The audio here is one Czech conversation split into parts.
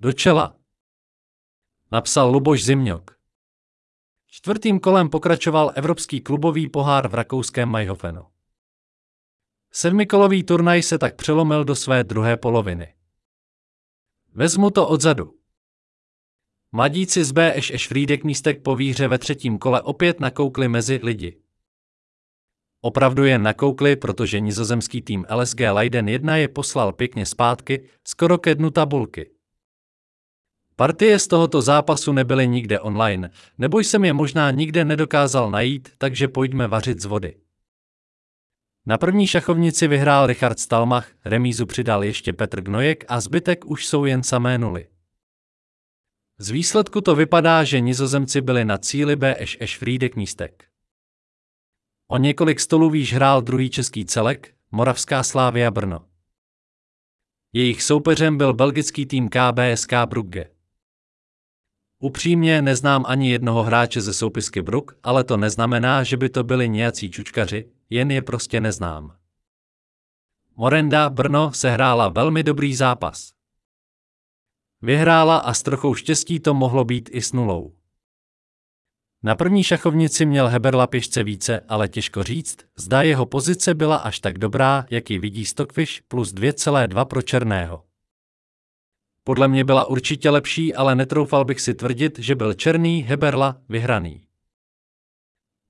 Do čela. Napsal Luboš Zimňok. Čtvrtým kolem pokračoval Evropský klubový pohár v rakouském Majhofenu. Sedmikolový turnaj se tak přelomil do své druhé poloviny. Vezmu to odzadu. Mladíci z BŠ Friedek místek po výhře ve třetím kole opět nakoukli mezi lidi. Opravdu jen nakoukli, protože nizozemský tým LSG Leiden 1 je poslal pěkně zpátky, skoro ke dnu tabulky. Partie z tohoto zápasu nebyly nikde online, nebo jsem je možná nikde nedokázal najít, takže pojďme vařit z vody. Na první šachovnici vyhrál Richard Stalmach, remízu přidal ještě Petr Gnojek a zbytek už jsou jen samé nuly. Z výsledku to vypadá, že nizozemci byli na cíli BŠ Friedek místek. O několik stolů výš hrál druhý český celek, Moravská Slávia Brno. Jejich soupeřem byl belgický tým KBSK Brugge. Upřímně neznám ani jednoho hráče ze soupisky Bruk, ale to neznamená, že by to byli nějací čučkaři, jen je prostě neznám. Morenda Brno sehrála velmi dobrý zápas. Vyhrála a s trochou štěstí to mohlo být i s nulou. Na první šachovnici měl Heberla pěšce více, ale těžko říct, zda jeho pozice byla až tak dobrá, jak ji vidí Stockfish plus 2,2 pro černého. Podle mě byla určitě lepší, ale netroufal bych si tvrdit, že byl černý Heberla vyhraný.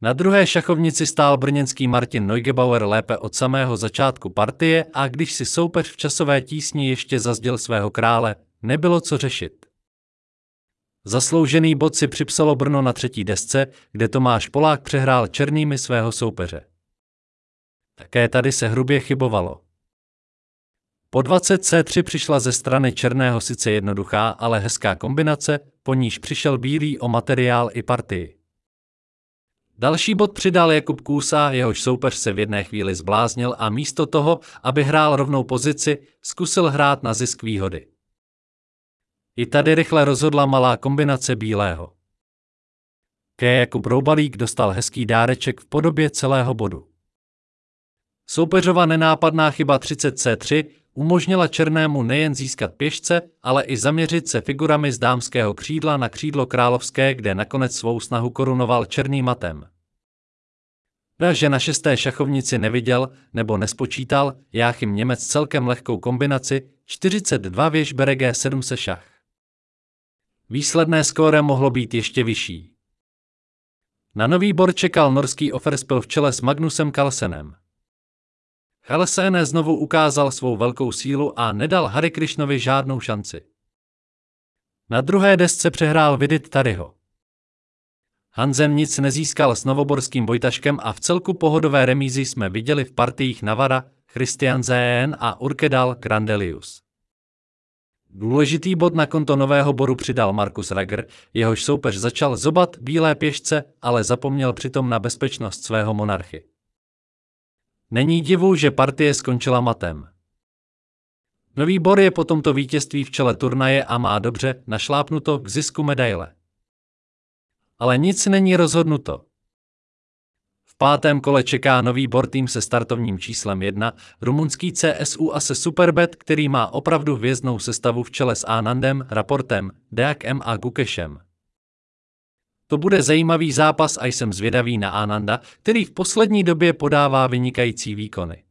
Na druhé šachovnici stál brněnský Martin Neugebauer lépe od samého začátku partie a když si soupeř v časové tísni ještě zazděl svého krále, nebylo co řešit. Zasloužený bod si připsalo Brno na třetí desce, kde Tomáš Polák přehrál černými svého soupeře. Také tady se hrubě chybovalo. Po 20 C3 přišla ze strany černého sice jednoduchá, ale hezká kombinace, po níž přišel bílý o materiál i partii. Další bod přidal Jakub Kůsa, jehož soupeř se v jedné chvíli zbláznil a místo toho, aby hrál rovnou pozici, zkusil hrát na zisk výhody. I tady rychle rozhodla malá kombinace bílého. K jako broubalík dostal hezký dáreček v podobě celého bodu. Soupeřova nenápadná chyba 30C3 umožnila černému nejen získat pěšce, ale i zaměřit se figurami z dámského křídla na křídlo královské, kde nakonec svou snahu korunoval černým matem. že na šesté šachovnici neviděl nebo nespočítal, Jáchym Němec celkem lehkou kombinaci 42 věž bere G7 se šach. Výsledné skóre mohlo být ještě vyšší. Na nový bor čekal norský Offerspil v čele s Magnusem Carlsenem. Carlsen znovu ukázal svou velkou sílu a nedal Harry Krishnovi žádnou šanci. Na druhé desce přehrál Vidit Taryho. Hansen nic nezískal s novoborským Vojtaškem a v celku pohodové remízy jsme viděli v partiích Navara, Christian Zeen a Urkedal Grandelius. Důležitý bod na konto nového boru přidal Markus Rager, jehož soupeř začal zobat bílé pěšce, ale zapomněl přitom na bezpečnost svého monarchy. Není divu, že partie skončila matem. Nový bor je po tomto vítězství v čele turnaje a má dobře našlápnuto k zisku medaile. Ale nic není rozhodnuto pátém kole čeká nový bortým se startovním číslem 1, rumunský CSU a se Superbet, který má opravdu hvězdnou sestavu v čele s Anandem, Raportem, Deakem a Gukešem. To bude zajímavý zápas a jsem zvědavý na Ananda, který v poslední době podává vynikající výkony.